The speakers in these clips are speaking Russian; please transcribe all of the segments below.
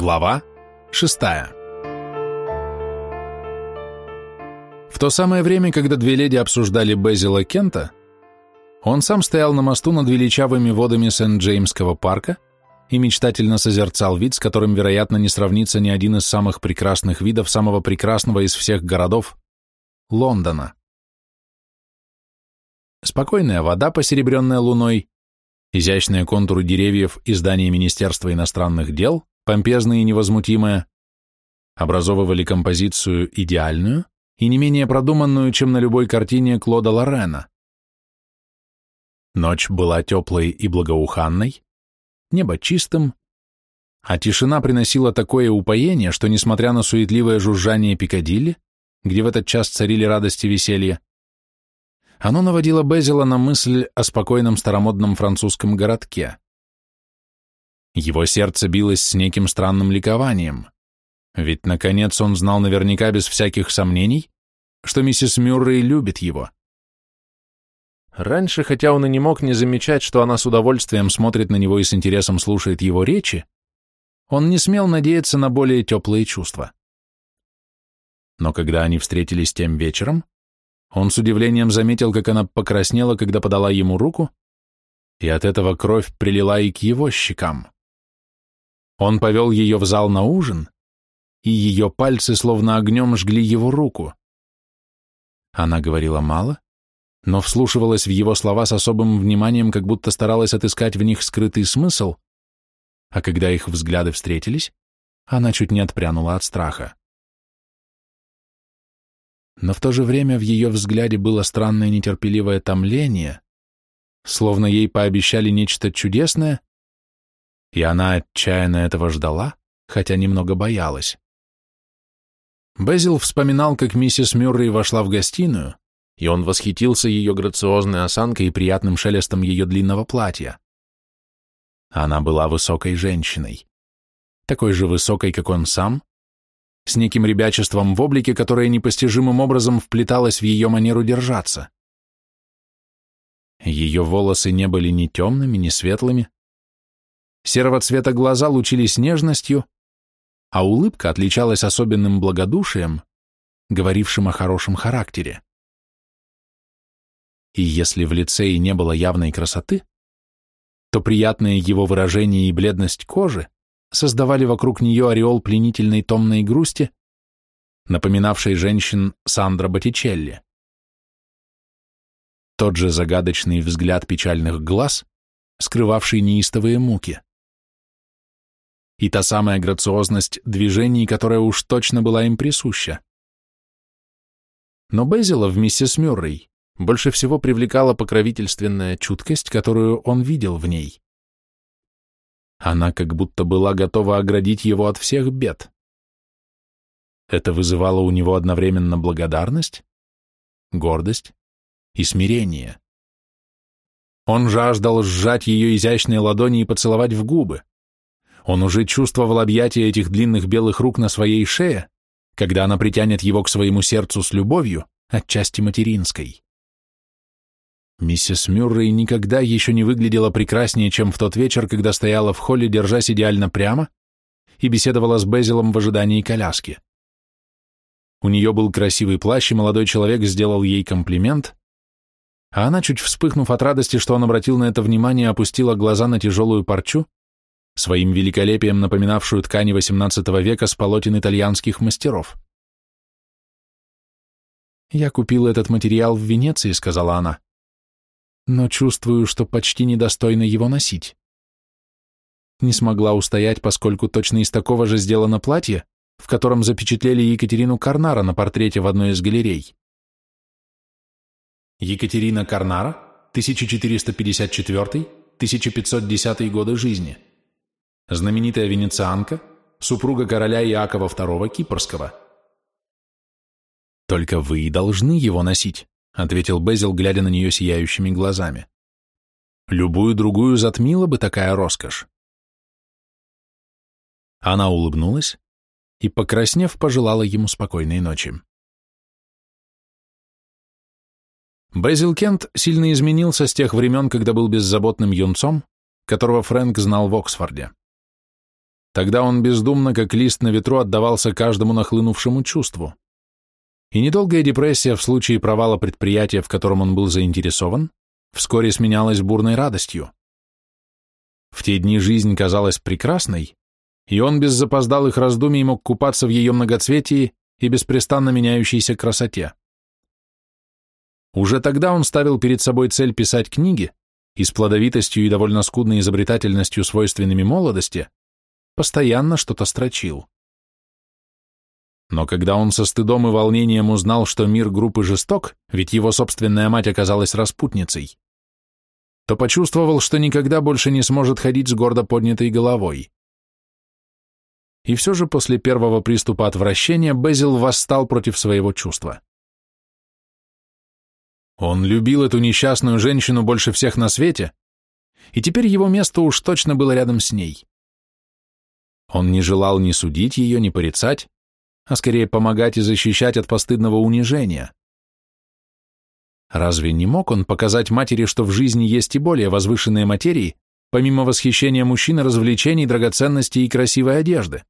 Глава шестая В то самое время, когда две леди обсуждали Безила Кента, он сам стоял на мосту над величавыми водами Сент-Джеймского парка и мечтательно созерцал вид, с которым, вероятно, не сравнится ни один из самых прекрасных видов самого прекрасного из всех городов — Лондона. Спокойная вода, посеребренная луной, изящные контуры деревьев и здания Министерства иностранных дел, помпезные и невозмутимые, образовывали композицию идеальную и не менее продуманную, чем на любой картине Клода Лорена. Ночь была теплой и благоуханной, небо чистым, а тишина приносила такое упоение, что, несмотря на суетливое жужжание Пикадилли, где в этот час царили радость и веселье, оно наводило Безила на мысль о спокойном старомодном французском городке. Его сердце билось с неким странным ликованием, ведь, наконец, он знал наверняка без всяких сомнений, что миссис Мюррей любит его. Раньше, хотя он и не мог не замечать, что она с удовольствием смотрит на него и с интересом слушает его речи, он не смел надеяться на более теплые чувства. Но когда они встретились тем вечером, он с удивлением заметил, как она покраснела, когда подала ему руку, и от этого кровь прилила и к его щекам. Он повел ее в зал на ужин, и ее пальцы словно огнем жгли его руку. Она говорила мало, но вслушивалась в его слова с особым вниманием, как будто старалась отыскать в них скрытый смысл, а когда их взгляды встретились, она чуть не отпрянула от страха но в то же время в ее взгляде было странное нетерпеливое томление, словно ей пообещали нечто чудесное, и она отчаянно этого ждала, хотя немного боялась. Безил вспоминал, как миссис Мюррей вошла в гостиную, и он восхитился ее грациозной осанкой и приятным шелестом ее длинного платья. Она была высокой женщиной, такой же высокой, как он сам, с неким ребячеством в облике, которое непостижимым образом вплеталось в ее манеру держаться. Ее волосы не были ни темными, ни светлыми. Серого цвета глаза лучились нежностью, а улыбка отличалась особенным благодушием, говорившим о хорошем характере. И если в лице и не было явной красоты, то приятное его выражение и бледность кожи создавали вокруг нее ореол пленительной томной грусти, напоминавшей женщин Сандра Боттичелли. Тот же загадочный взгляд печальных глаз, скрывавший неистовые муки. И та самая грациозность движений, которая уж точно была им присуща. Но Безила в миссис Мюррей больше всего привлекала покровительственная чуткость, которую он видел в ней. Она как будто была готова оградить его от всех бед. Это вызывало у него одновременно благодарность, гордость и смирение. Он жаждал сжать ее изящные ладони и поцеловать в губы. Он уже чувствовал объятия этих длинных белых рук на своей шее, когда она притянет его к своему сердцу с любовью, отчасти материнской. Миссис Мюррей никогда еще не выглядела прекраснее, чем в тот вечер, когда стояла в холле, держась идеально прямо, и беседовала с Безилом в ожидании коляски. У нее был красивый плащ, и молодой человек сделал ей комплимент, а она, чуть вспыхнув от радости, что он обратил на это внимание, опустила глаза на тяжелую парчу, своим великолепием напоминавшую ткани XVIII века с полотен итальянских мастеров. «Я купила этот материал в Венеции», — сказала она но чувствую, что почти недостойно его носить. Не смогла устоять, поскольку точно из такого же сделано платье, в котором запечатлели Екатерину Карнара на портрете в одной из галерей. Екатерина Карнара, 1454-1510 годы жизни. Знаменитая венецианка, супруга короля Иакова II Кипрского. Только вы и должны его носить ответил Безил, глядя на нее сияющими глазами. Любую другую затмила бы такая роскошь. Она улыбнулась и, покраснев, пожелала ему спокойной ночи. Безил Кент сильно изменился с тех времен, когда был беззаботным юнцом, которого Фрэнк знал в Оксфорде. Тогда он бездумно, как лист на ветру, отдавался каждому нахлынувшему чувству. И недолгая депрессия в случае провала предприятия, в котором он был заинтересован, вскоре сменялась бурной радостью. В те дни жизнь казалась прекрасной, и он без запоздалых раздумий мог купаться в ее многоцветии и беспрестанно меняющейся красоте. Уже тогда он ставил перед собой цель писать книги, и с плодовитостью и довольно скудной изобретательностью, свойственными молодости, постоянно что-то строчил. Но когда он со стыдом и волнением узнал, что мир группы жесток, ведь его собственная мать оказалась распутницей, то почувствовал, что никогда больше не сможет ходить с гордо поднятой головой. И все же после первого приступа отвращения Безил восстал против своего чувства. Он любил эту несчастную женщину больше всех на свете, и теперь его место уж точно было рядом с ней. Он не желал ни судить ее, ни порицать, а скорее помогать и защищать от постыдного унижения. Разве не мог он показать матери, что в жизни есть и более возвышенные материи, помимо восхищения мужчины, развлечений, драгоценностей и красивой одежды?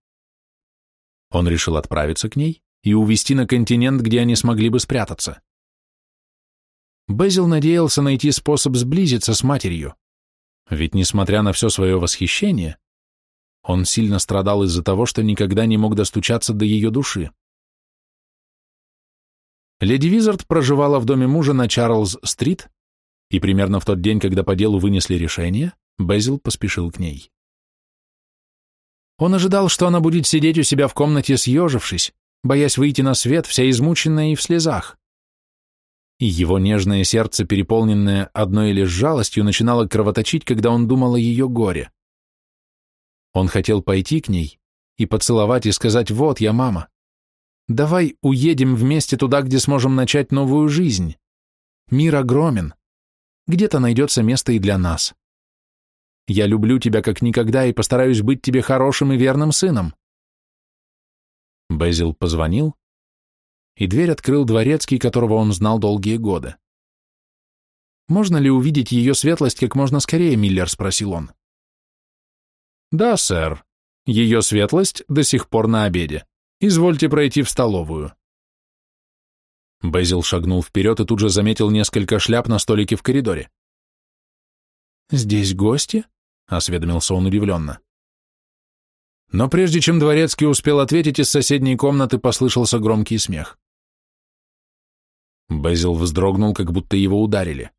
Он решил отправиться к ней и увезти на континент, где они смогли бы спрятаться. Безил надеялся найти способ сблизиться с матерью, ведь, несмотря на все свое восхищение, он сильно страдал из-за того, что никогда не мог достучаться до ее души. Леди Визард проживала в доме мужа на Чарльз-стрит, и примерно в тот день, когда по делу вынесли решение, Безил поспешил к ней. Он ожидал, что она будет сидеть у себя в комнате, съежившись, боясь выйти на свет, вся измученная и в слезах. И его нежное сердце, переполненное одной лишь жалостью, начинало кровоточить, когда он думал о ее горе. Он хотел пойти к ней и поцеловать и сказать «Вот я, мама, давай уедем вместе туда, где сможем начать новую жизнь. Мир огромен. Где-то найдется место и для нас». Я люблю тебя как никогда и постараюсь быть тебе хорошим и верным сыном. Безил позвонил, и дверь открыл дворецкий, которого он знал долгие годы. «Можно ли увидеть ее светлость как можно скорее, Миллер?» — спросил он. «Да, сэр. Ее светлость до сих пор на обеде. Извольте пройти в столовую». Безил шагнул вперед и тут же заметил несколько шляп на столике в коридоре. «Здесь гости?» — осведомился он удивленно. Но прежде чем дворецкий успел ответить, из соседней комнаты послышался громкий смех. Безил вздрогнул, как будто его ударили.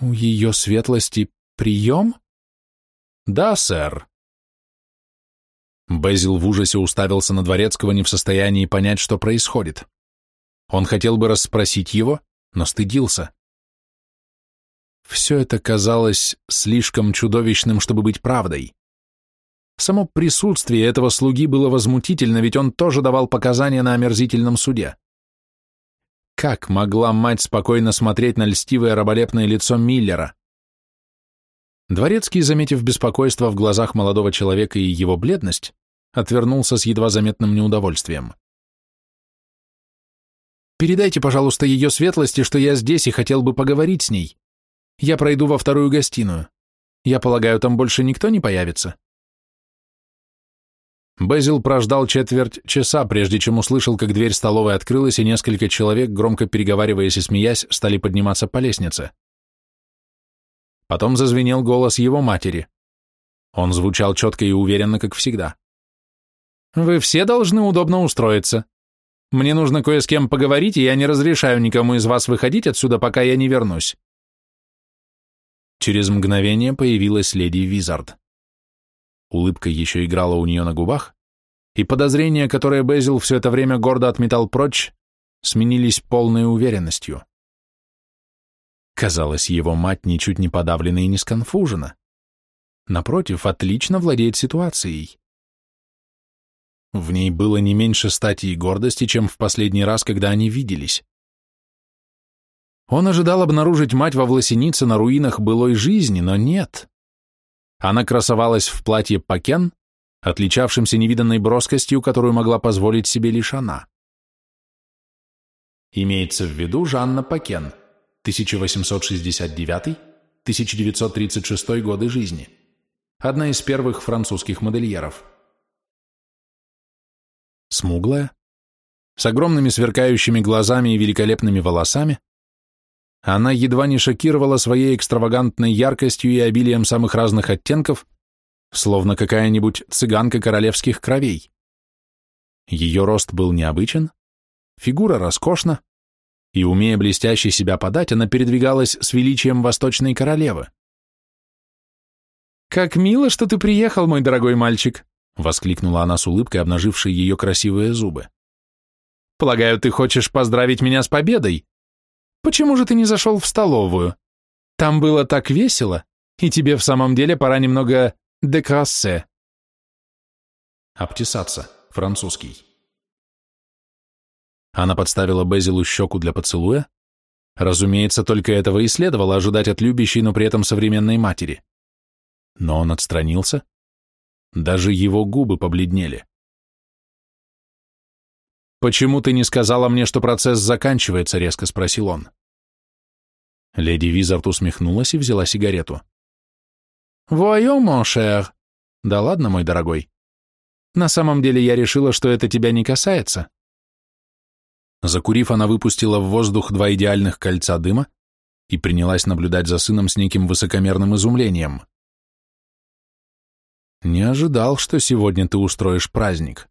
«У ее светлости прием?» «Да, сэр». Безил в ужасе уставился на дворецкого, не в состоянии понять, что происходит. Он хотел бы расспросить его, но стыдился. Все это казалось слишком чудовищным, чтобы быть правдой. Само присутствие этого слуги было возмутительно, ведь он тоже давал показания на омерзительном суде. Как могла мать спокойно смотреть на льстивое раболепное лицо Миллера? Дворецкий, заметив беспокойство в глазах молодого человека и его бледность, отвернулся с едва заметным неудовольствием. «Передайте, пожалуйста, ее светлости, что я здесь и хотел бы поговорить с ней», я пройду во вторую гостиную. Я полагаю, там больше никто не появится?» Безил прождал четверть часа, прежде чем услышал, как дверь столовой открылась, и несколько человек, громко переговариваясь и смеясь, стали подниматься по лестнице. Потом зазвенел голос его матери. Он звучал четко и уверенно, как всегда. «Вы все должны удобно устроиться. Мне нужно кое с кем поговорить, и я не разрешаю никому из вас выходить отсюда, пока я не вернусь. Через мгновение появилась леди Визард. Улыбка еще играла у нее на губах, и подозрения, которые Безил все это время гордо отметал прочь, сменились полной уверенностью. Казалось, его мать ничуть не подавлена и не сконфужена. Напротив, отлично владеет ситуацией. В ней было не меньше стати и гордости, чем в последний раз, когда они виделись. Он ожидал обнаружить мать во власенице на руинах былой жизни, но нет. Она красовалась в платье пакен, отличавшимся невиданной броскостью, которую могла позволить себе лишь она. Имеется в виду Жанна Пакен, 1869-1936 годы жизни. одна из первых французских модельеров. Смуглая, с огромными сверкающими глазами и великолепными волосами, она едва не шокировала своей экстравагантной яркостью и обилием самых разных оттенков, словно какая-нибудь цыганка королевских кровей. Ее рост был необычен, фигура роскошна, и, умея блестяще себя подать, она передвигалась с величием восточной королевы. «Как мило, что ты приехал, мой дорогой мальчик!» — воскликнула она с улыбкой, обнажившей ее красивые зубы. «Полагаю, ты хочешь поздравить меня с победой? Почему же ты не зашел в столовую? Там было так весело, и тебе в самом деле пора немного декрассе». Обтесаться, французский. Она подставила Безилу щеку для поцелуя. Разумеется, только этого и следовало ожидать от любящей, но при этом современной матери. Но он отстранился. Даже его губы побледнели. «Почему ты не сказала мне, что процесс заканчивается?» — резко спросил он. Леди Визард усмехнулась и взяла сигарету. «Voyons, mon cher». «Да ладно, мой дорогой. На самом деле я решила, что это тебя не касается. Закурив, она выпустила в воздух два идеальных кольца дыма и принялась наблюдать за сыном с неким высокомерным изумлением. «Не ожидал, что сегодня ты устроишь праздник».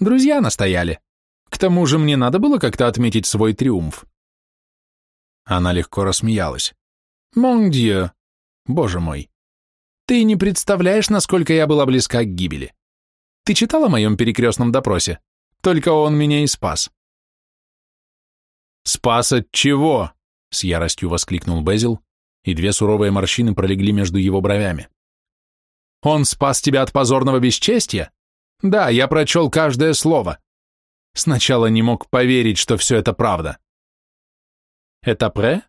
«Друзья настояли. К тому же мне надо было как-то отметить свой триумф». Она легко рассмеялась. «Мон дьё! Боже мой! Ты не представляешь, насколько я была близка к гибели. Ты читала о моем перекрестном допросе?» Только он меня и спас. «Спас от чего?» — с яростью воскликнул Безил, и две суровые морщины пролегли между его бровями. «Он спас тебя от позорного бесчестия? Да, я прочел каждое слово. Сначала не мог поверить, что все это правда». «Это пре?»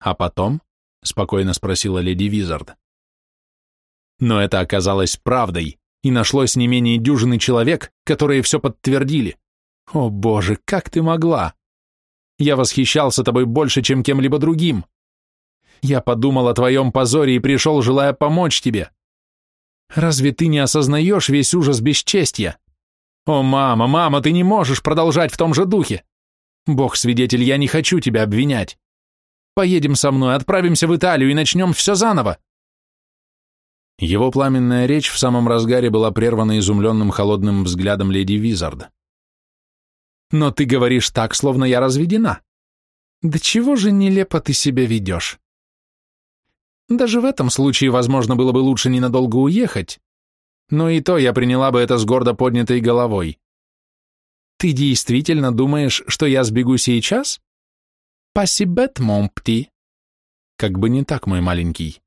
«А потом?» — спокойно спросила леди Визард. Но это оказалось правдой и нашлось не менее дюжины человек, которые все подтвердили. О боже, как ты могла? Я восхищался тобой больше, чем кем-либо другим. Я подумал о твоем позоре и пришел, желая помочь тебе. Разве ты не осознаешь весь ужас бесчестья? О, мама, мама, ты не можешь продолжать в том же духе. Бог свидетель, я не хочу тебя обвинять. Поедем со мной, отправимся в Италию и начнем все заново. Его пламенная речь в самом разгаре была прервана изумленным холодным взглядом леди Визард. «Но ты говоришь так, словно я разведена. Да чего же нелепо ты себя ведешь? Даже в этом случае, возможно, было бы лучше ненадолго уехать, но и то я приняла бы это с гордо поднятой головой. Ты действительно думаешь, что я сбегу сейчас? Пассибет, монпти. Как бы не так, мой маленький.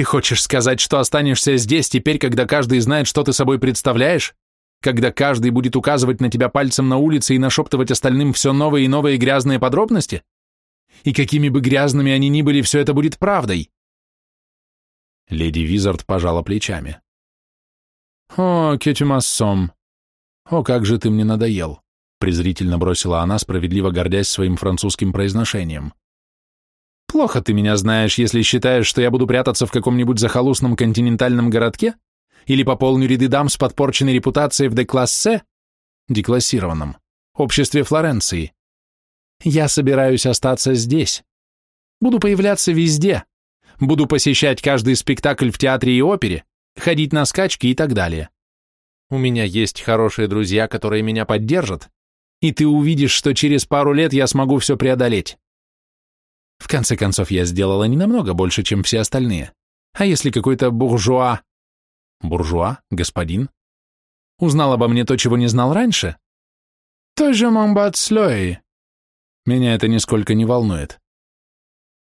Ты хочешь сказать, что останешься здесь теперь, когда каждый знает, что ты собой представляешь? Когда каждый будет указывать на тебя пальцем на улице и нашептывать остальным все новые и новые грязные подробности? И какими бы грязными они ни были, все это будет правдой. Леди Визард пожала плечами. «О, кетюмассом! О, как же ты мне надоел!» презрительно бросила она, справедливо гордясь своим французским произношением. Плохо ты меня знаешь, если считаешь, что я буду прятаться в каком-нибудь захолустном континентальном городке или пополню ряды дам с подпорченной репутацией в деклассе, деклассированном, обществе Флоренции. Я собираюсь остаться здесь. Буду появляться везде. Буду посещать каждый спектакль в театре и опере, ходить на скачки и так далее. У меня есть хорошие друзья, которые меня поддержат, и ты увидишь, что через пару лет я смогу все преодолеть. В конце концов, я сделала не намного больше, чем все остальные. А если какой-то буржуа... Буржуа? Господин? Узнал обо мне то, чего не знал раньше? Той же Момбатслёй. Меня это нисколько не волнует.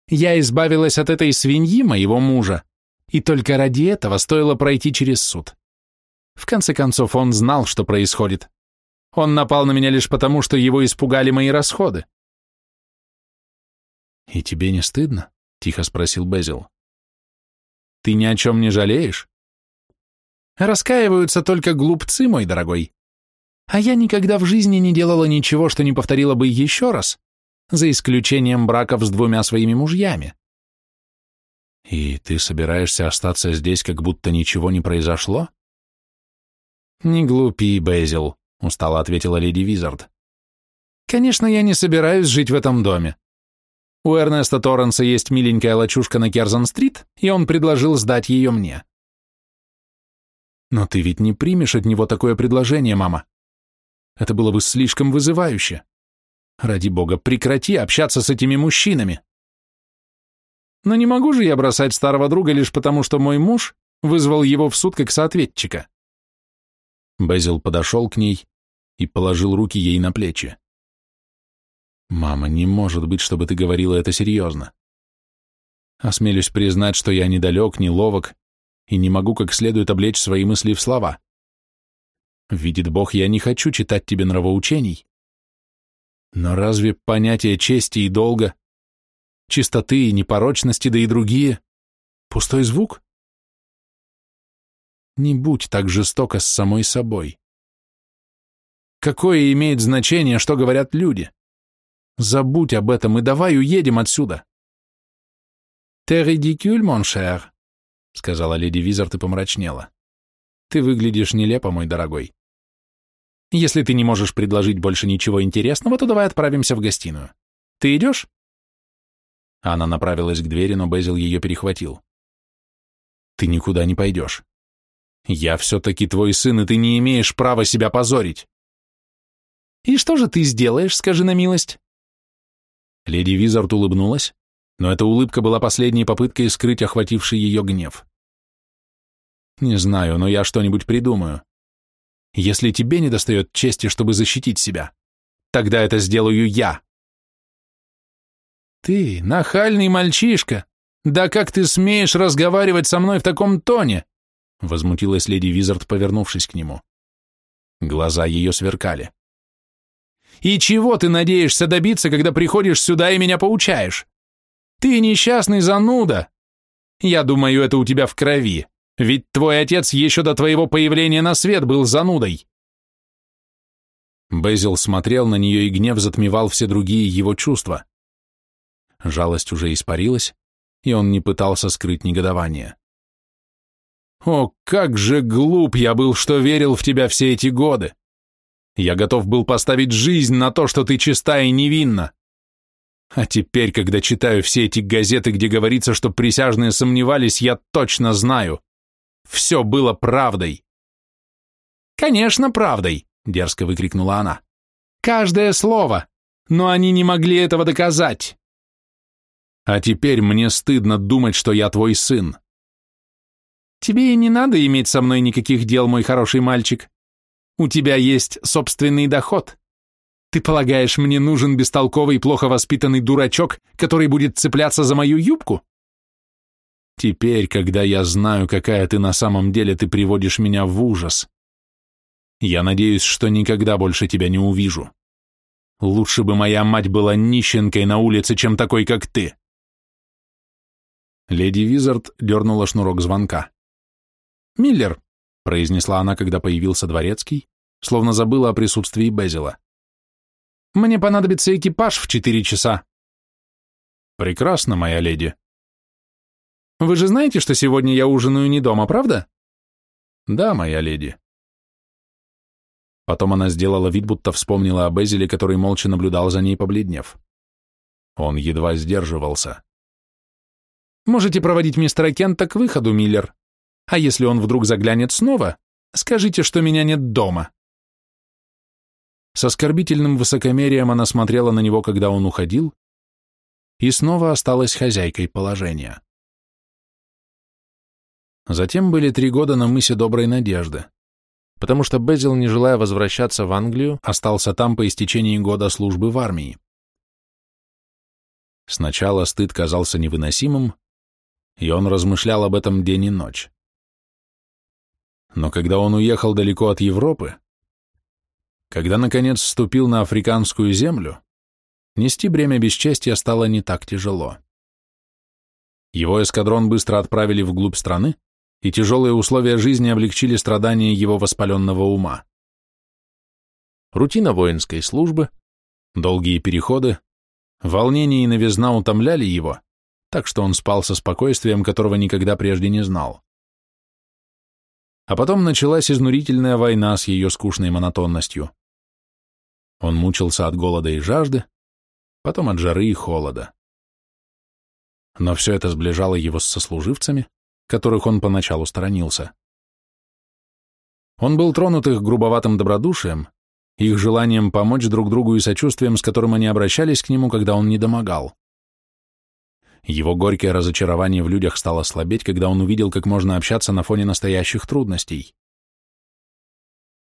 Я избавилась от этой свиньи, моего мужа, и только ради этого стоило пройти через суд. В конце концов, он знал, что происходит. Он напал на меня лишь потому, что его испугали мои расходы. «И тебе не стыдно?» — тихо спросил Безил. «Ты ни о чем не жалеешь?» «Раскаиваются только глупцы, мой дорогой. А я никогда в жизни не делала ничего, что не повторила бы еще раз, за исключением браков с двумя своими мужьями. И ты собираешься остаться здесь, как будто ничего не произошло? Не глупи, Бэзил, устало ответила леди Визард. Конечно, я не собираюсь жить в этом доме. У Эрнеста Торренса есть миленькая лачушка на Керзон-стрит, и он предложил сдать ее мне. Но ты ведь не примешь от него такое предложение, мама. Это было бы слишком вызывающе. Ради бога, прекрати общаться с этими мужчинами. Но не могу же я бросать старого друга лишь потому, что мой муж вызвал его в суд как соответчика. Безил подошел к ней и положил руки ей на плечи. «Мама, не может быть, чтобы ты говорила это серьезно. Осмелюсь признать, что я недалек, неловок и не могу как следует облечь свои мысли в слова. Видит Бог, я не хочу читать тебе нравоучений. Но разве понятие чести и долга, чистоты и непорочности, да и другие — пустой звук? Не будь так жестоко с самой собой. Какое имеет значение, что говорят люди? Забудь об этом и давай уедем отсюда. «Ты mon cher», — сказала леди Визард и помрачнела. «Ты выглядишь нелепо, мой дорогой. Если ты не можешь предложить больше ничего интересного, то давай отправимся в гостиную. Ты идешь?» Она направилась к двери, но Безил ее перехватил. «Ты никуда не пойдешь. Я все-таки твой сын, и ты не имеешь права себя позорить». «И что же ты сделаешь, скажи на милость?» Леди Визард улыбнулась, но эта улыбка была последней попыткой скрыть охвативший ее гнев. «Не знаю, но я что-нибудь придумаю. Если тебе не достает чести, чтобы защитить себя, тогда это сделаю я». «Ты, нахальный мальчишка! Да как ты смеешь разговаривать со мной в таком тоне?» Возмутилась леди Визард, повернувшись к нему. Глаза ее сверкали. «И чего ты надеешься добиться, когда приходишь сюда и меня поучаешь? Ты несчастный зануда! Я думаю, это у тебя в крови, ведь твой отец еще до твоего появления на свет был занудой!» Безил смотрел на нее, и гнев затмевал все другие его чувства. Жалость уже испарилась, и он не пытался скрыть негодование. «О, как же глуп я был, что верил в тебя все эти годы! Я готов был поставить жизнь на то, что ты чиста и невинна. А теперь, когда читаю все эти газеты, где говорится, что присяжные сомневались, я точно знаю. Все было правдой». «Конечно, правдой!» — дерзко выкрикнула она. «Каждое слово! Но они не могли этого доказать!» А теперь мне стыдно думать, что я твой сын. Тебе и не надо иметь со мной никаких дел, мой хороший мальчик. У тебя есть собственный доход. Ты полагаешь, мне нужен бестолковый, плохо воспитанный дурачок, который будет цепляться за мою юбку? Теперь, когда я знаю, какая ты на самом деле, ты приводишь меня в ужас. Я надеюсь, что никогда больше тебя не увижу. Лучше бы моя мать была нищенкой на улице, чем такой, как ты. Леди Визард дернула шнурок звонка. «Миллер», — произнесла она, когда появился дворецкий, словно забыла о присутствии Безила. «Мне понадобится экипаж в четыре часа». «Прекрасно, моя леди». «Вы же знаете, что сегодня я ужинаю не дома, правда?» «Да, моя леди». Потом она сделала вид, будто вспомнила о Безиле, который молча наблюдал за ней, побледнев. Он едва сдерживался. Можете проводить мистера Кента к выходу, Миллер. А если он вдруг заглянет снова, скажите, что меня нет дома». С оскорбительным высокомерием она смотрела на него, когда он уходил, и снова осталась хозяйкой положения. Затем были три года на мысе Доброй Надежды, потому что Безил, не желая возвращаться в Англию, остался там по истечении года службы в армии. Сначала стыд казался невыносимым, и он размышлял об этом день и ночь. Но когда он уехал далеко от Европы, когда, наконец, вступил на африканскую землю, нести бремя бесчестия стало не так тяжело. Его эскадрон быстро отправили вглубь страны, и тяжелые условия жизни облегчили страдания его воспаленного ума. Рутина воинской службы, долгие переходы, волнение и новизна утомляли его, так что он спал со спокойствием, которого никогда прежде не знал. А потом началась изнурительная война с ее скучной монотонностью. Он мучился от голода и жажды, потом от жары и холода. Но все это сближало его с сослуживцами, которых он поначалу сторонился. Он был тронут их грубоватым добродушием, их желанием помочь друг другу и сочувствием, с которым они обращались к нему, когда он не домогал. Его горькое разочарование в людях стало слабеть, когда он увидел, как можно общаться на фоне настоящих трудностей.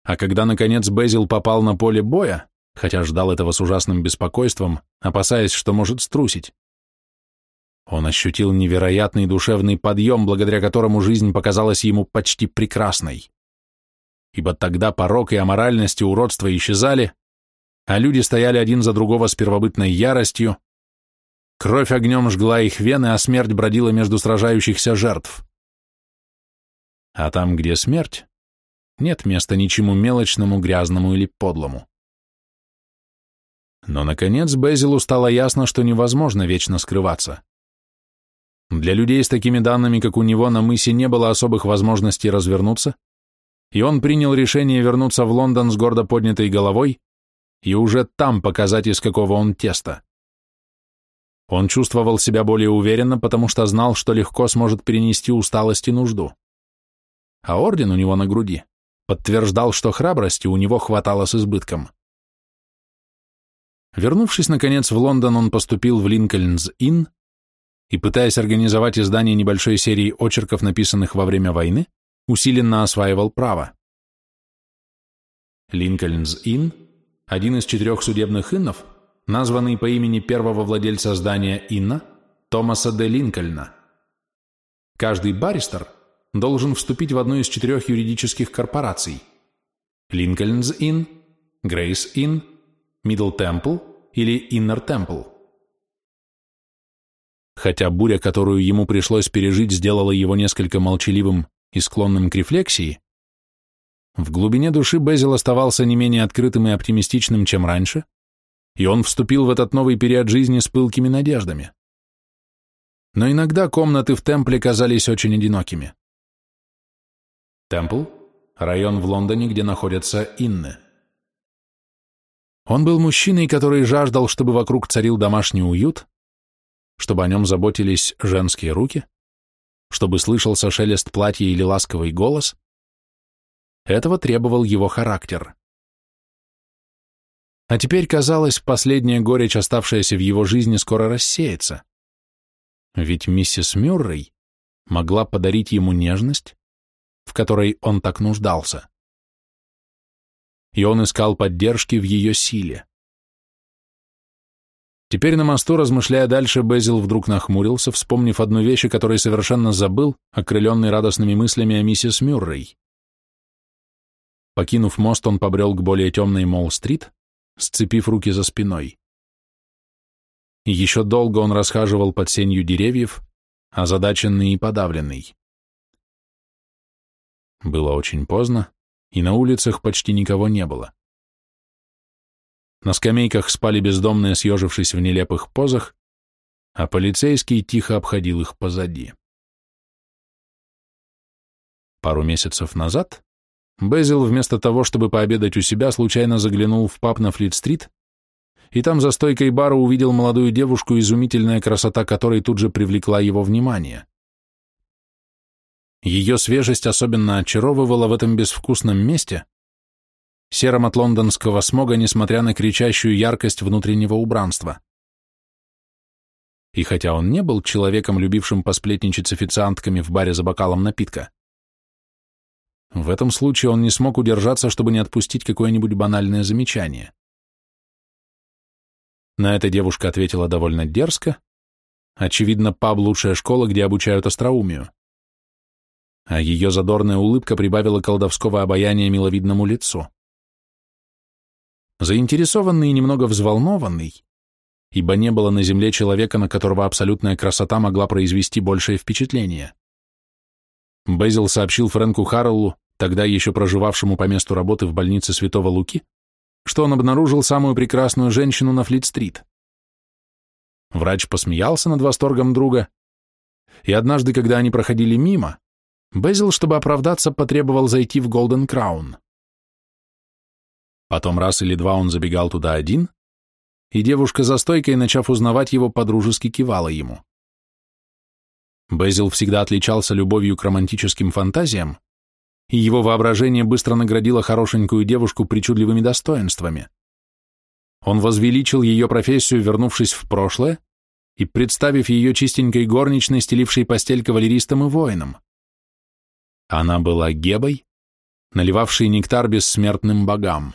А когда, наконец, Безил попал на поле боя, хотя ждал этого с ужасным беспокойством, опасаясь, что может струсить, он ощутил невероятный душевный подъем, благодаря которому жизнь показалась ему почти прекрасной. Ибо тогда порок и аморальность и уродство исчезали, а люди стояли один за другого с первобытной яростью, кровь огнем жгла их вены, а смерть бродила между сражающихся жертв. А там, где смерть, нет места ничему мелочному, грязному или подлому. Но, наконец, Безилу стало ясно, что невозможно вечно скрываться. Для людей с такими данными, как у него, на мысе не было особых возможностей развернуться, и он принял решение вернуться в Лондон с гордо поднятой головой и уже там показать, из какого он теста. Он чувствовал себя более уверенно, потому что знал, что легко сможет перенести усталость и нужду. А орден у него на груди подтверждал, что храбрости у него хватало с избытком. Вернувшись, наконец, в Лондон, он поступил в Линкольнс-Инн, и, пытаясь организовать издание небольшой серии очерков, написанных во время войны, усиленно осваивал право. Линкольнс-Инн – один из четырех судебных иннов, названный по имени первого владельца здания Инна, Томаса де Линкольна. Каждый баристер должен вступить в одну из четырех юридических корпораций – Линкольнс-Инн, Грейс-Инн, Мидл Темпл или Иннер Темпл – Хотя буря, которую ему пришлось пережить, сделала его несколько молчаливым и склонным к рефлексии, в глубине души Безил оставался не менее открытым и оптимистичным, чем раньше, и он вступил в этот новый период жизни с пылкими надеждами. Но иногда комнаты в Темпле казались очень одинокими. Темпл – район в Лондоне, где находятся Инны. Он был мужчиной, который жаждал, чтобы вокруг царил домашний уют, чтобы о нем заботились женские руки, чтобы слышался шелест платья или ласковый голос. Этого требовал его характер. А теперь, казалось, последняя горечь, оставшаяся в его жизни, скоро рассеется. Ведь миссис Мюррей могла подарить ему нежность, в которой он так нуждался. И он искал поддержки в ее силе. Теперь на мосту, размышляя дальше, Безил вдруг нахмурился, вспомнив одну вещь, о которой совершенно забыл, окрыленный радостными мыслями о миссис Мюррей. Покинув мост, он побрел к более темной Молл-стрит, сцепив руки за спиной. Еще долго он расхаживал под сенью деревьев, озадаченный и подавленный. Было очень поздно, и на улицах почти никого не было. На скамейках спали бездомные, съежившись в нелепых позах, а полицейский тихо обходил их позади. Пару месяцев назад Безил вместо того, чтобы пообедать у себя, случайно заглянул в паб на Флит-стрит, и там за стойкой бара увидел молодую девушку, изумительная красота которой тут же привлекла его внимание. Ее свежесть особенно очаровывала в этом безвкусном месте, серым от лондонского смога, несмотря на кричащую яркость внутреннего убранства. И хотя он не был человеком, любившим посплетничать с официантками в баре за бокалом напитка, в этом случае он не смог удержаться, чтобы не отпустить какое-нибудь банальное замечание. На это девушка ответила довольно дерзко. Очевидно, паб — лучшая школа, где обучают остроумию. А ее задорная улыбка прибавила колдовского обаяния миловидному лицу заинтересованный и немного взволнованный, ибо не было на земле человека, на которого абсолютная красота могла произвести большее впечатление. Безил сообщил Фрэнку Харреллу, тогда еще проживавшему по месту работы в больнице Святого Луки, что он обнаружил самую прекрасную женщину на Флит-стрит. Врач посмеялся над восторгом друга, и однажды, когда они проходили мимо, Безил, чтобы оправдаться, потребовал зайти в Голден Краун. Потом раз или два он забегал туда один, и девушка за стойкой, начав узнавать его, подружески кивала ему. Безил всегда отличался любовью к романтическим фантазиям, и его воображение быстро наградило хорошенькую девушку причудливыми достоинствами. Он возвеличил ее профессию, вернувшись в прошлое, и представив ее чистенькой горничной, стелившей постель кавалеристам и воинам. Она была Гебой, наливавшей нектар бессмертным богам.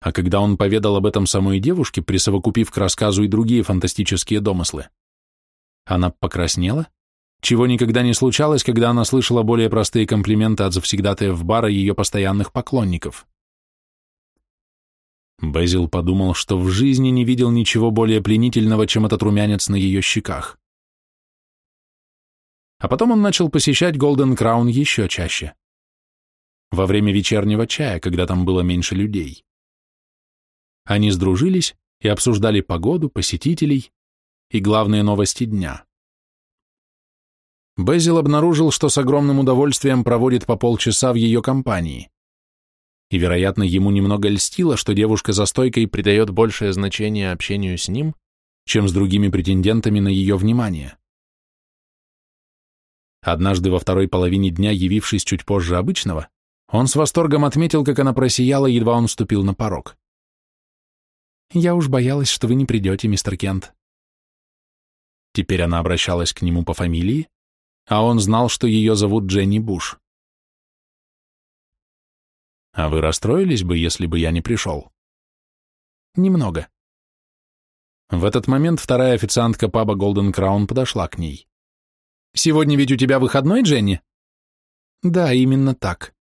А когда он поведал об этом самой девушке, присовокупив к рассказу и другие фантастические домыслы, она покраснела, чего никогда не случалось, когда она слышала более простые комплименты от завсегдатаев бара ее постоянных поклонников. Безил подумал, что в жизни не видел ничего более пленительного, чем этот румянец на ее щеках. А потом он начал посещать Голден Краун еще чаще. Во время вечернего чая, когда там было меньше людей. Они сдружились и обсуждали погоду, посетителей и главные новости дня. Безил обнаружил, что с огромным удовольствием проводит по полчаса в ее компании и, вероятно, ему немного льстило, что девушка за стойкой придает большее значение общению с ним, чем с другими претендентами на ее внимание. Однажды во второй половине дня, явившись чуть позже обычного, он с восторгом отметил, как она просияла, едва он ступил на порог. «Я уж боялась, что вы не придете, мистер Кент». Теперь она обращалась к нему по фамилии, а он знал, что ее зовут Дженни Буш. А вы расстроились бы, если бы я не пришел? Немного. В этот момент вторая официантка паба Голден Краун подошла к ней. «Сегодня ведь у тебя выходной, Дженни?» «Да, именно так».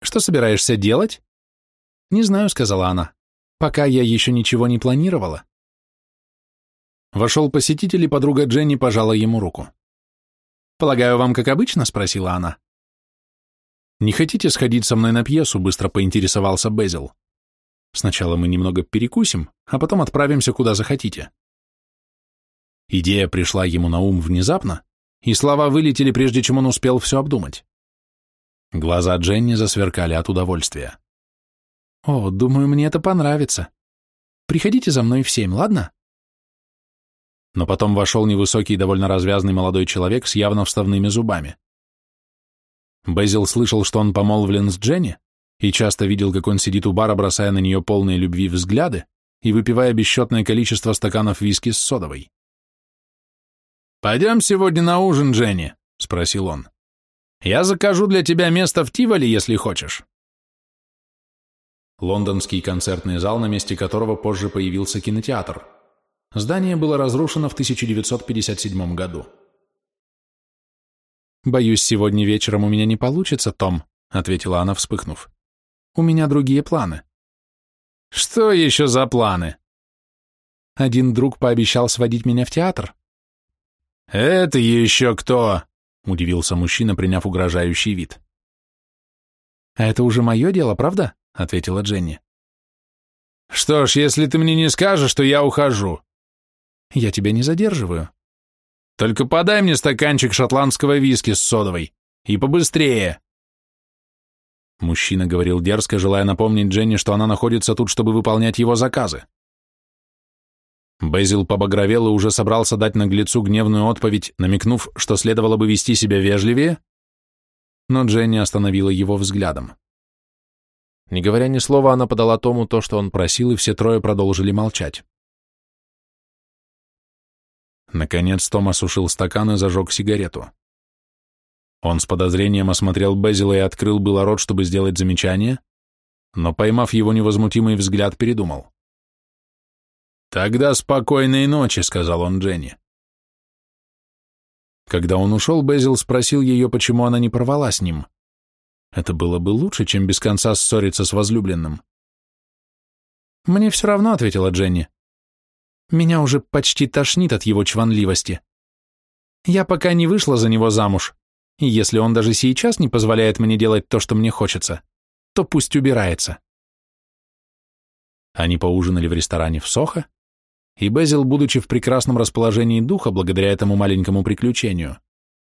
«Что собираешься делать?» «Не знаю», — сказала она. «Пока я еще ничего не планировала». Вошел посетитель, и подруга Дженни пожала ему руку. «Полагаю, вам как обычно?» — спросила она. «Не хотите сходить со мной на пьесу?» — быстро поинтересовался Безил. «Сначала мы немного перекусим, а потом отправимся куда захотите». Идея пришла ему на ум внезапно, и слова вылетели, прежде чем он успел все обдумать. Глаза Дженни засверкали от удовольствия. «О, думаю, мне это понравится. Приходите за мной в семь, ладно?» Но потом вошел невысокий и довольно развязный молодой человек с явно вставными зубами. Безил слышал, что он помолвлен с Дженни, и часто видел, как он сидит у бара, бросая на нее полные любви взгляды и выпивая бесчетное количество стаканов виски с содовой. «Пойдем сегодня на ужин, Дженни?» — спросил он. «Я закажу для тебя место в Тиволе, если хочешь». Лондонский концертный зал, на месте которого позже появился кинотеатр. Здание было разрушено в 1957 году. «Боюсь, сегодня вечером у меня не получится, Том», — ответила она, вспыхнув. «У меня другие планы». «Что еще за планы?» Один друг пообещал сводить меня в театр. «Это еще кто?» — удивился мужчина, приняв угрожающий вид. «А это уже мое дело, правда?» — ответила Дженни. «Что ж, если ты мне не скажешь, то я ухожу». «Я тебя не задерживаю», только подай мне стаканчик шотландского виски с содовой. И побыстрее. Мужчина говорил дерзко, желая напомнить Дженни, что она находится тут, чтобы выполнять его заказы. Безил побагровел и уже собрался дать наглецу гневную отповедь, намекнув, что следовало бы вести себя вежливее, но Дженни остановила его взглядом. Не говоря ни слова, она подала Тому то, что он просил, и все трое продолжили молчать. Наконец Том осушил стакан и зажег сигарету. Он с подозрением осмотрел Безила и открыл было рот, чтобы сделать замечание, но, поймав его невозмутимый взгляд, передумал. «Тогда спокойной ночи», — сказал он Дженни. Когда он ушел, Безил спросил ее, почему она не порвала с ним. Это было бы лучше, чем без конца ссориться с возлюбленным. «Мне все равно», — ответила Дженни. Меня уже почти тошнит от его чванливости. Я пока не вышла за него замуж, и если он даже сейчас не позволяет мне делать то, что мне хочется, то пусть убирается. Они поужинали в ресторане в Сохо, и Безил, будучи в прекрасном расположении духа благодаря этому маленькому приключению,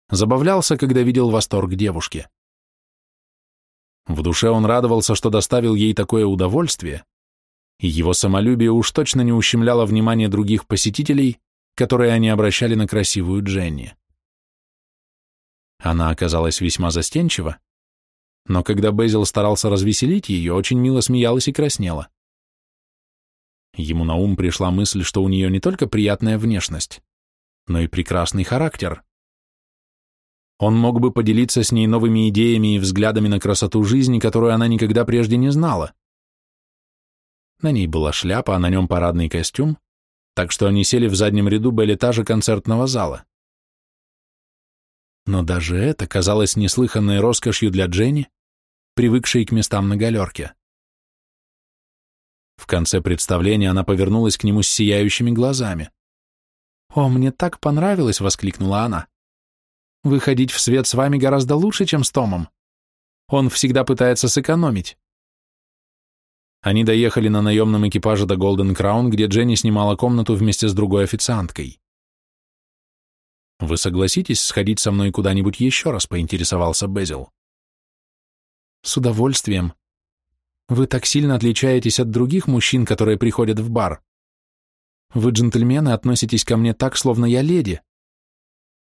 забавлялся, когда видел восторг девушки. В душе он радовался, что доставил ей такое удовольствие, его самолюбие уж точно не ущемляло внимание других посетителей, которые они обращали на красивую Дженни. Она оказалась весьма застенчива, но когда Безил старался развеселить ее, очень мило смеялась и краснела. Ему на ум пришла мысль, что у нее не только приятная внешность, но и прекрасный характер. Он мог бы поделиться с ней новыми идеями и взглядами на красоту жизни, которую она никогда прежде не знала. На ней была шляпа, а на нем парадный костюм, так что они сели в заднем ряду белетажа концертного зала. Но даже это казалось неслыханной роскошью для Дженни, привыкшей к местам на галерке. В конце представления она повернулась к нему с сияющими глазами. «О, мне так понравилось!» — воскликнула она. «Выходить в свет с вами гораздо лучше, чем с Томом. Он всегда пытается сэкономить». Они доехали на наемном экипаже до Голден Краун, где Дженни снимала комнату вместе с другой официанткой. «Вы согласитесь сходить со мной куда-нибудь еще раз?» — поинтересовался Безил. «С удовольствием. Вы так сильно отличаетесь от других мужчин, которые приходят в бар. Вы, джентльмены, относитесь ко мне так, словно я леди.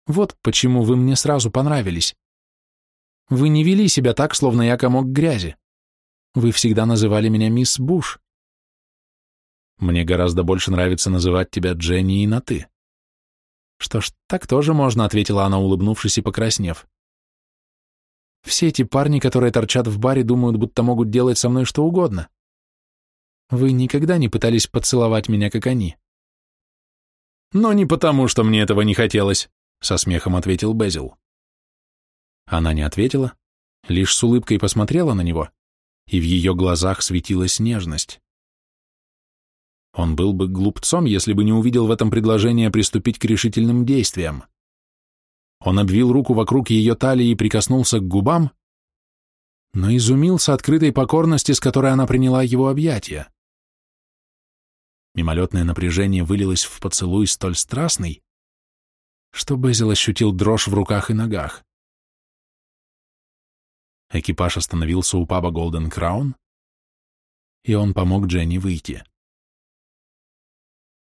Вот почему вы мне сразу понравились. Вы не вели себя так, словно я комок грязи. Вы всегда называли меня мисс Буш. Мне гораздо больше нравится называть тебя Дженни и на «ты». Что ж, так тоже можно, ответила она, улыбнувшись и покраснев. Все эти парни, которые торчат в баре, думают, будто могут делать со мной что угодно. Вы никогда не пытались поцеловать меня, как они. Но не потому, что мне этого не хотелось, со смехом ответил Безил. Она не ответила, лишь с улыбкой посмотрела на него и в ее глазах светилась нежность. Он был бы глупцом, если бы не увидел в этом предложение приступить к решительным действиям. Он обвил руку вокруг ее талии и прикоснулся к губам, но изумился открытой покорности, с которой она приняла его объятия. Мимолетное напряжение вылилось в поцелуй столь страстный, что Безил ощутил дрожь в руках и ногах. Экипаж остановился у паба Голден Краун, и он помог Дженни выйти.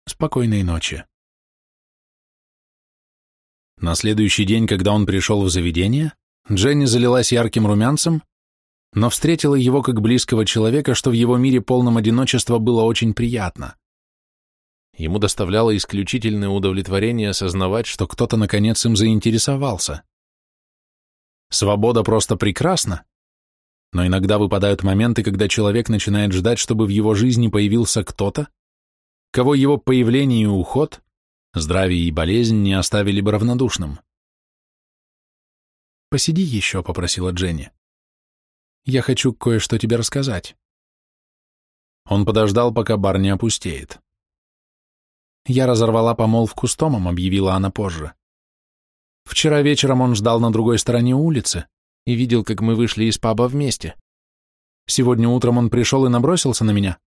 Спокойной ночи. На следующий день, когда он пришел в заведение, Дженни залилась ярким румянцем, но встретила его как близкого человека, что в его мире полном одиночества было очень приятно. Ему доставляло исключительное удовлетворение осознавать, что кто-то наконец им заинтересовался. Свобода просто прекрасна, но иногда выпадают моменты, когда человек начинает ждать, чтобы в его жизни появился кто-то, кого его появление и уход, здравие и болезнь не оставили бы равнодушным. «Посиди еще», — попросила Дженни. «Я хочу кое-что тебе рассказать». Он подождал, пока бар не опустеет. «Я разорвала помолвку с Томом», — объявила она позже. Вчера вечером он ждал на другой стороне улицы и видел, как мы вышли из паба вместе. Сегодня утром он пришел и набросился на меня.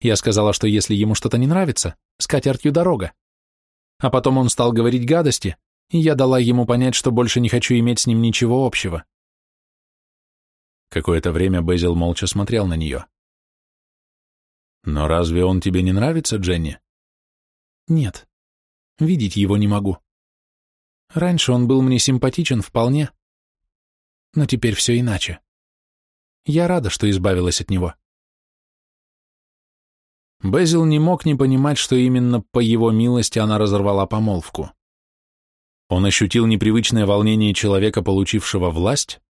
Я сказала, что если ему что-то не нравится, с катертью дорога. А потом он стал говорить гадости, и я дала ему понять, что больше не хочу иметь с ним ничего общего. Какое-то время Безил молча смотрел на нее. «Но разве он тебе не нравится, Дженни?» «Нет. Видеть его не могу. Раньше он был мне симпатичен вполне, но теперь все иначе. Я рада, что избавилась от него. Безил не мог не понимать, что именно по его милости она разорвала помолвку. Он ощутил непривычное волнение человека, получившего власть,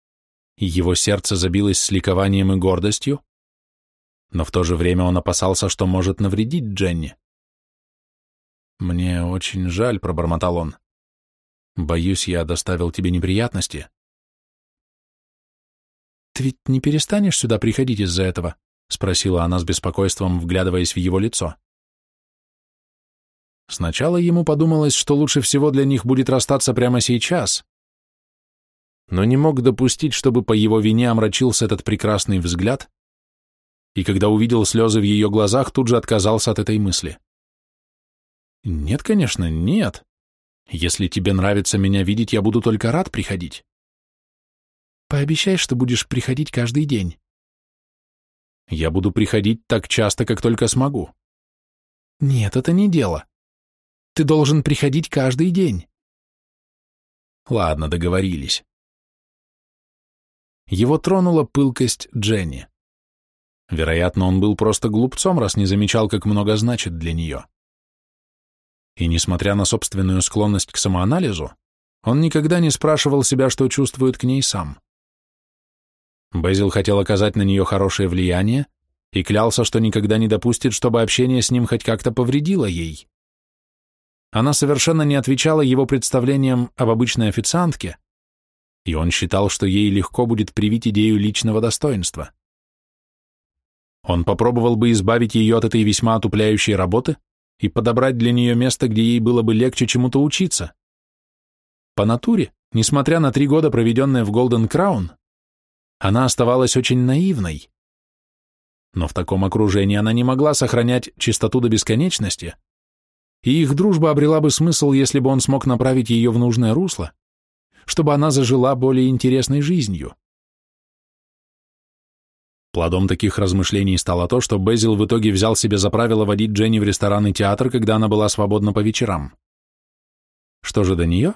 и его сердце забилось с ликованием и гордостью, но в то же время он опасался, что может навредить Дженни. «Мне очень жаль», — пробормотал он. Боюсь, я доставил тебе неприятности. Ты ведь не перестанешь сюда приходить из-за этого? Спросила она с беспокойством, вглядываясь в его лицо. Сначала ему подумалось, что лучше всего для них будет расстаться прямо сейчас, но не мог допустить, чтобы по его вине омрачился этот прекрасный взгляд, и когда увидел слезы в ее глазах, тут же отказался от этой мысли. Нет, конечно, нет. Если тебе нравится меня видеть, я буду только рад приходить. Пообещай, что будешь приходить каждый день. Я буду приходить так часто, как только смогу. Нет, это не дело. Ты должен приходить каждый день. Ладно, договорились. Его тронула пылкость Дженни. Вероятно, он был просто глупцом, раз не замечал, как много значит для нее. И несмотря на собственную склонность к самоанализу, он никогда не спрашивал себя, что чувствует к ней сам. Безил хотел оказать на нее хорошее влияние и клялся, что никогда не допустит, чтобы общение с ним хоть как-то повредило ей. Она совершенно не отвечала его представлениям об обычной официантке, и он считал, что ей легко будет привить идею личного достоинства. Он попробовал бы избавить ее от этой весьма отупляющей работы и подобрать для нее место, где ей было бы легче чему-то учиться. По натуре, несмотря на три года, проведенные в Голден Краун, она оставалась очень наивной. Но в таком окружении она не могла сохранять чистоту до бесконечности, и их дружба обрела бы смысл, если бы он смог направить ее в нужное русло, чтобы она зажила более интересной жизнью. Плодом таких размышлений стало то, что Безил в итоге взял себе за правило водить Дженни в ресторан и театр, когда она была свободна по вечерам. Что же до нее?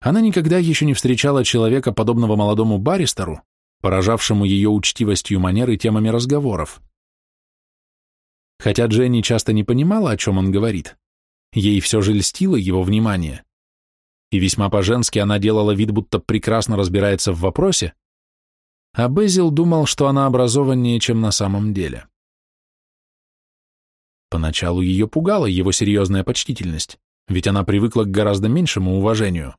Она никогда еще не встречала человека, подобного молодому баристеру, поражавшему ее учтивостью манер и темами разговоров. Хотя Дженни часто не понимала, о чем он говорит, ей все же льстило его внимание и весьма по-женски она делала вид, будто прекрасно разбирается в вопросе, а Безил думал, что она образованнее, чем на самом деле. Поначалу ее пугала его серьезная почтительность, ведь она привыкла к гораздо меньшему уважению.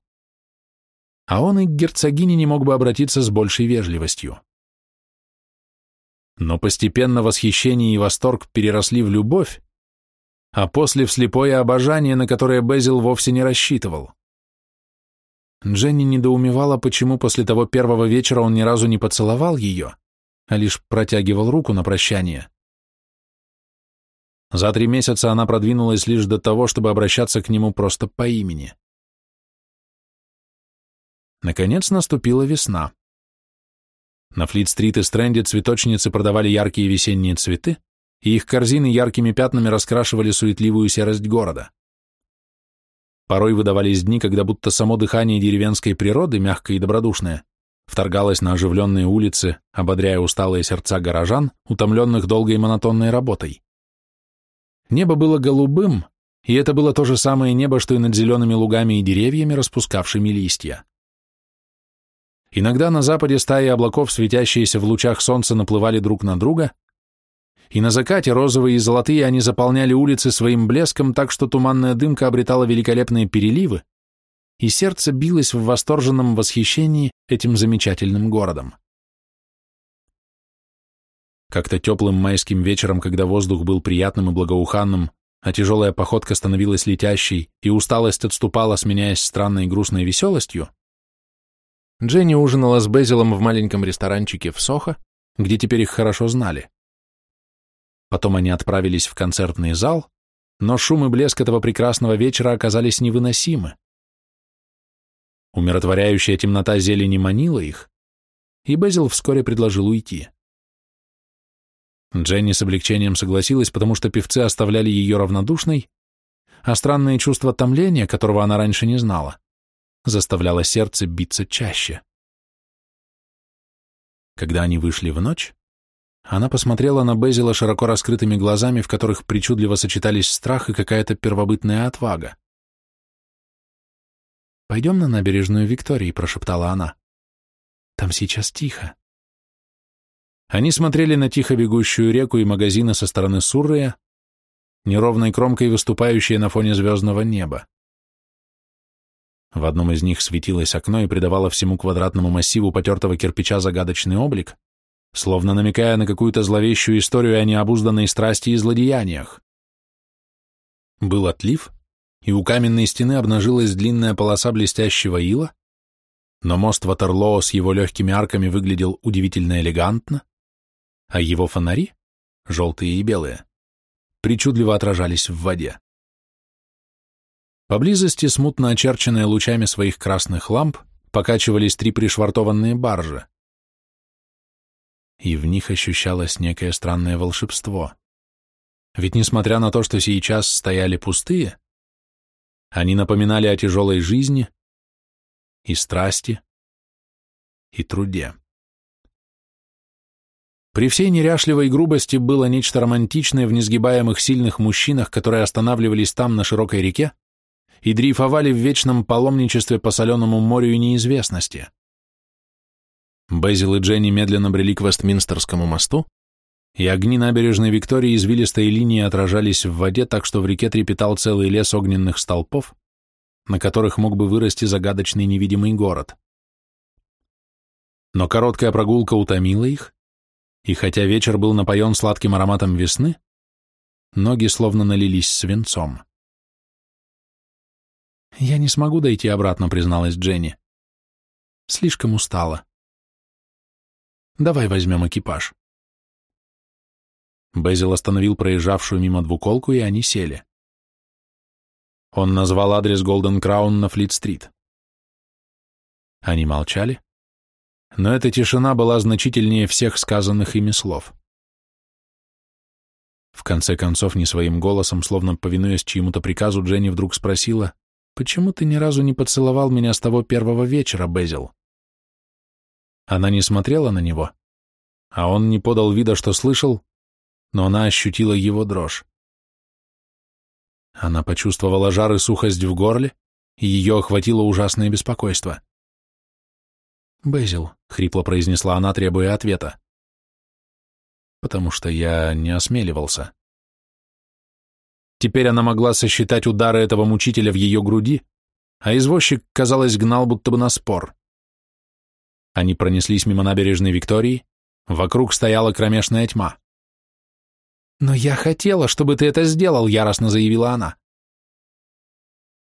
А он и к герцогине не мог бы обратиться с большей вежливостью. Но постепенно восхищение и восторг переросли в любовь, а после в слепое обожание, на которое Безил вовсе не рассчитывал. Дженни недоумевала, почему после того первого вечера он ни разу не поцеловал ее, а лишь протягивал руку на прощание. За три месяца она продвинулась лишь до того, чтобы обращаться к нему просто по имени. Наконец наступила весна. На Флит-стрит и Стрэнде цветочницы продавали яркие весенние цветы, и их корзины яркими пятнами раскрашивали суетливую серость города. Порой выдавались дни, когда будто само дыхание деревенской природы, мягкое и добродушное, вторгалось на оживленные улицы, ободряя усталые сердца горожан, утомленных долгой монотонной работой. Небо было голубым, и это было то же самое небо, что и над зелеными лугами и деревьями, распускавшими листья. Иногда на западе стаи облаков, светящиеся в лучах солнца, наплывали друг на друга, и на закате розовые и золотые они заполняли улицы своим блеском так, что туманная дымка обретала великолепные переливы, и сердце билось в восторженном восхищении этим замечательным городом. Как-то теплым майским вечером, когда воздух был приятным и благоуханным, а тяжелая походка становилась летящей, и усталость отступала, сменяясь странной грустной веселостью, Дженни ужинала с Безилом в маленьком ресторанчике в Сохо, где теперь их хорошо знали. Потом они отправились в концертный зал, но шум и блеск этого прекрасного вечера оказались невыносимы. Умиротворяющая темнота зелени манила их, и Безил вскоре предложил уйти. Дженни с облегчением согласилась, потому что певцы оставляли ее равнодушной, а странное чувство томления, которого она раньше не знала, заставляло сердце биться чаще. Когда они вышли в ночь, она посмотрела на Безила широко раскрытыми глазами, в которых причудливо сочетались страх и какая-то первобытная отвага. «Пойдем на набережную Виктории», — прошептала она. «Там сейчас тихо». Они смотрели на тихо бегущую реку и магазины со стороны Суррея, неровной кромкой выступающие на фоне звездного неба. В одном из них светилось окно и придавало всему квадратному массиву потертого кирпича загадочный облик, словно намекая на какую-то зловещую историю о необузданной страсти и злодеяниях. Был отлив, и у каменной стены обнажилась длинная полоса блестящего ила, но мост Ватерлоо с его легкими арками выглядел удивительно элегантно, а его фонари, желтые и белые, причудливо отражались в воде. Поблизости, смутно очерченные лучами своих красных ламп, покачивались три пришвартованные баржи. И в них ощущалось некое странное волшебство. Ведь несмотря на то, что сейчас стояли пустые, они напоминали о тяжелой жизни и страсти, и труде. При всей неряшливой грубости было нечто романтичное в несгибаемых сильных мужчинах, которые останавливались там, на широкой реке, и дрейфовали в вечном паломничестве по соленому морю и неизвестности. Безил и Дженни медленно брели к Вестминстерскому мосту, и огни набережной Виктории извилистой линии отражались в воде, так что в реке трепетал целый лес огненных столпов, на которых мог бы вырасти загадочный невидимый город. Но короткая прогулка утомила их, и хотя вечер был напоен сладким ароматом весны, ноги словно налились свинцом. «Я не смогу дойти обратно», — призналась Дженни. «Слишком устала. Давай возьмем экипаж». Безил остановил проезжавшую мимо двуколку, и они сели. Он назвал адрес Голден Краун на Флит-стрит. Они молчали, но эта тишина была значительнее всех сказанных ими слов. В конце концов, не своим голосом, словно повинуясь чьему-то приказу, Дженни вдруг спросила, «Почему ты ни разу не поцеловал меня с того первого вечера, Безил?» Она не смотрела на него, а он не подал вида, что слышал, но она ощутила его дрожь. Она почувствовала жар и сухость в горле, и ее охватило ужасное беспокойство. «Безил», — хрипло произнесла она, требуя ответа. «Потому что я не осмеливался». Теперь она могла сосчитать удары этого мучителя в ее груди, а извозчик, казалось, гнал будто бы на спор. Они пронеслись мимо набережной Виктории, вокруг стояла кромешная тьма. «Но я хотела, чтобы ты это сделал», — яростно заявила она.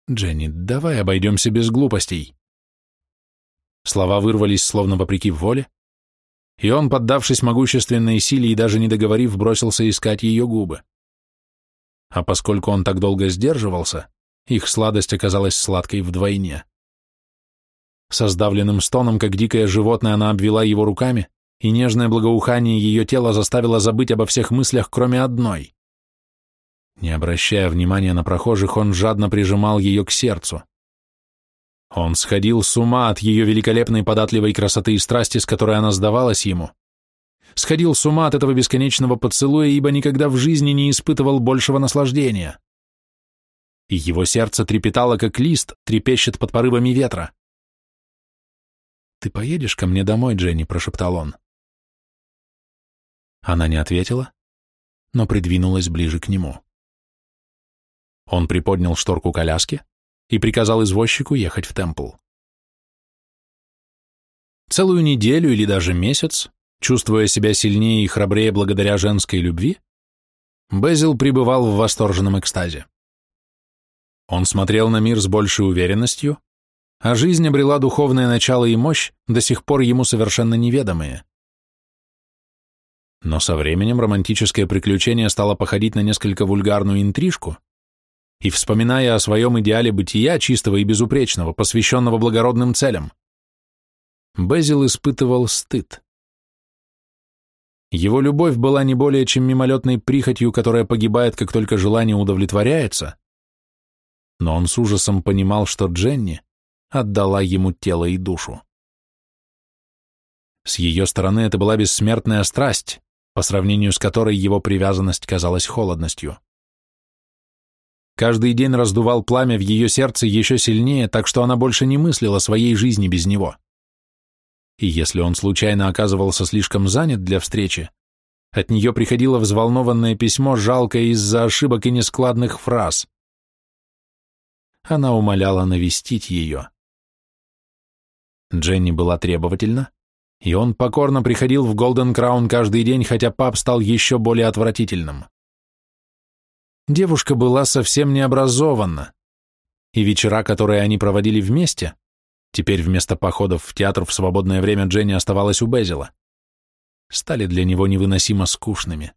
«Дженни, давай обойдемся без глупостей». Слова вырвались словно вопреки воле, и он, поддавшись могущественной силе и даже не договорив, бросился искать ее губы. А поскольку он так долго сдерживался, их сладость оказалась сладкой вдвойне. Со сдавленным стоном, как дикое животное, она обвела его руками, и нежное благоухание ее тела заставило забыть обо всех мыслях, кроме одной. Не обращая внимания на прохожих, он жадно прижимал ее к сердцу. Он сходил с ума от ее великолепной податливой красоты и страсти, с которой она сдавалась ему. Сходил с ума от этого бесконечного поцелуя, ибо никогда в жизни не испытывал большего наслаждения. И его сердце трепетало, как лист, трепещет под порывами ветра. «Ты поедешь ко мне домой, Дженни?» – прошептал он. Она не ответила, но придвинулась ближе к нему. Он приподнял шторку коляски и приказал извозчику ехать в Темпл. Целую неделю или даже месяц, чувствуя себя сильнее и храбрее благодаря женской любви, Безил пребывал в восторженном экстазе. Он смотрел на мир с большей уверенностью, а жизнь обрела духовное начало и мощь, до сих пор ему совершенно неведомые. Но со временем романтическое приключение стало походить на несколько вульгарную интрижку, и, вспоминая о своем идеале бытия, чистого и безупречного, посвященного благородным целям, Безил испытывал стыд. Его любовь была не более чем мимолетной прихотью, которая погибает, как только желание удовлетворяется, но он с ужасом понимал, что Дженни отдала ему тело и душу. С ее стороны это была бессмертная страсть, по сравнению с которой его привязанность казалась холодностью. Каждый день раздувал пламя в ее сердце еще сильнее, так что она больше не мыслила своей жизни без него. И если он случайно оказывался слишком занят для встречи, от нее приходило взволнованное письмо, жалкое из-за ошибок и нескладных фраз. Она умоляла навестить ее. Дженни была требовательна, и он покорно приходил в Голден Краун каждый день, хотя пап стал еще более отвратительным. Девушка была совсем необразована, и вечера, которые они проводили вместе, теперь вместо походов в театр в свободное время Дженни оставалась у Безила, стали для него невыносимо скучными.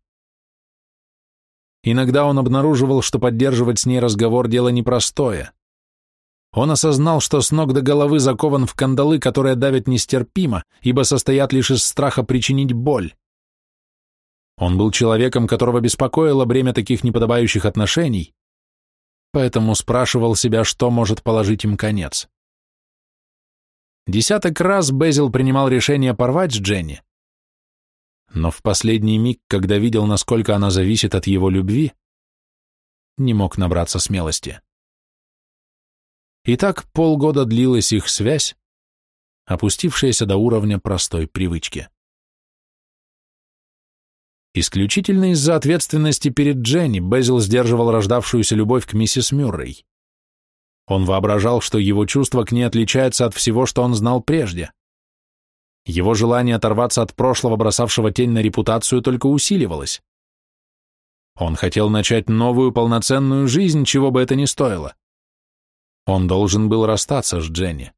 Иногда он обнаруживал, что поддерживать с ней разговор – дело непростое, Он осознал, что с ног до головы закован в кандалы, которые давят нестерпимо, ибо состоят лишь из страха причинить боль. Он был человеком, которого беспокоило бремя таких неподобающих отношений, поэтому спрашивал себя, что может положить им конец. Десяток раз Безил принимал решение порвать с Дженни, но в последний миг, когда видел, насколько она зависит от его любви, не мог набраться смелости. И так полгода длилась их связь, опустившаяся до уровня простой привычки. Исключительно из-за ответственности перед Дженни Безил сдерживал рождавшуюся любовь к миссис Мюррей. Он воображал, что его чувство к ней отличается от всего, что он знал прежде. Его желание оторваться от прошлого, бросавшего тень на репутацию, только усиливалось. Он хотел начать новую полноценную жизнь, чего бы это ни стоило. Он должен был расстаться с Дженни.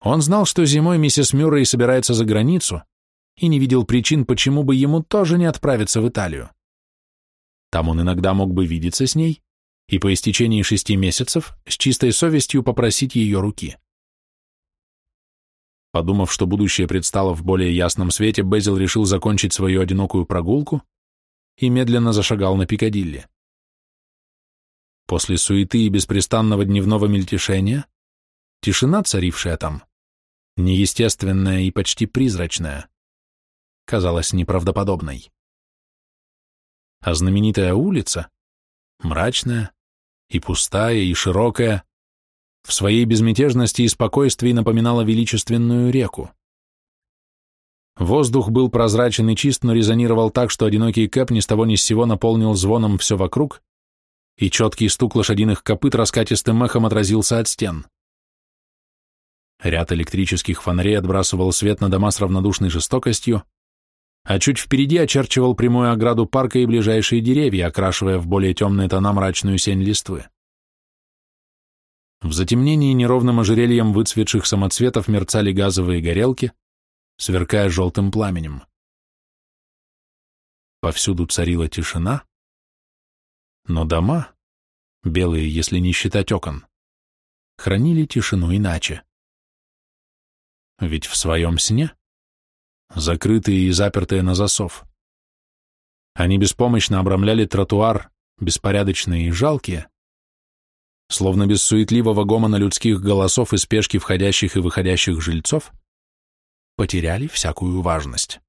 Он знал, что зимой миссис Мюррей собирается за границу, и не видел причин, почему бы ему тоже не отправиться в Италию. Там он иногда мог бы видеться с ней и по истечении шести месяцев с чистой совестью попросить ее руки. Подумав, что будущее предстало в более ясном свете, Безил решил закончить свою одинокую прогулку и медленно зашагал на Пикадилли. После суеты и беспрестанного дневного мельтешения, тишина, царившая там, неестественная и почти призрачная, казалась неправдоподобной. А знаменитая улица, мрачная и пустая и широкая, в своей безмятежности и спокойствии напоминала величественную реку. Воздух был прозрачен и чист, но резонировал так, что одинокий кэп ни с того ни с сего наполнил звоном все вокруг, и четкий стук лошадиных копыт раскатистым эхом отразился от стен. Ряд электрических фонарей отбрасывал свет на дома с равнодушной жестокостью, а чуть впереди очерчивал прямую ограду парка и ближайшие деревья, окрашивая в более темные тона мрачную сень листвы. В затемнении неровным ожерельем выцветших самоцветов мерцали газовые горелки, сверкая желтым пламенем. Повсюду царила тишина, но дома, белые, если не считать окон, хранили тишину иначе. Ведь в своем сне закрытые и запертые на засов. Они беспомощно обрамляли тротуар, беспорядочные и жалкие, словно без суетливого гомона людских голосов и спешки входящих и выходящих жильцов, потеряли всякую важность.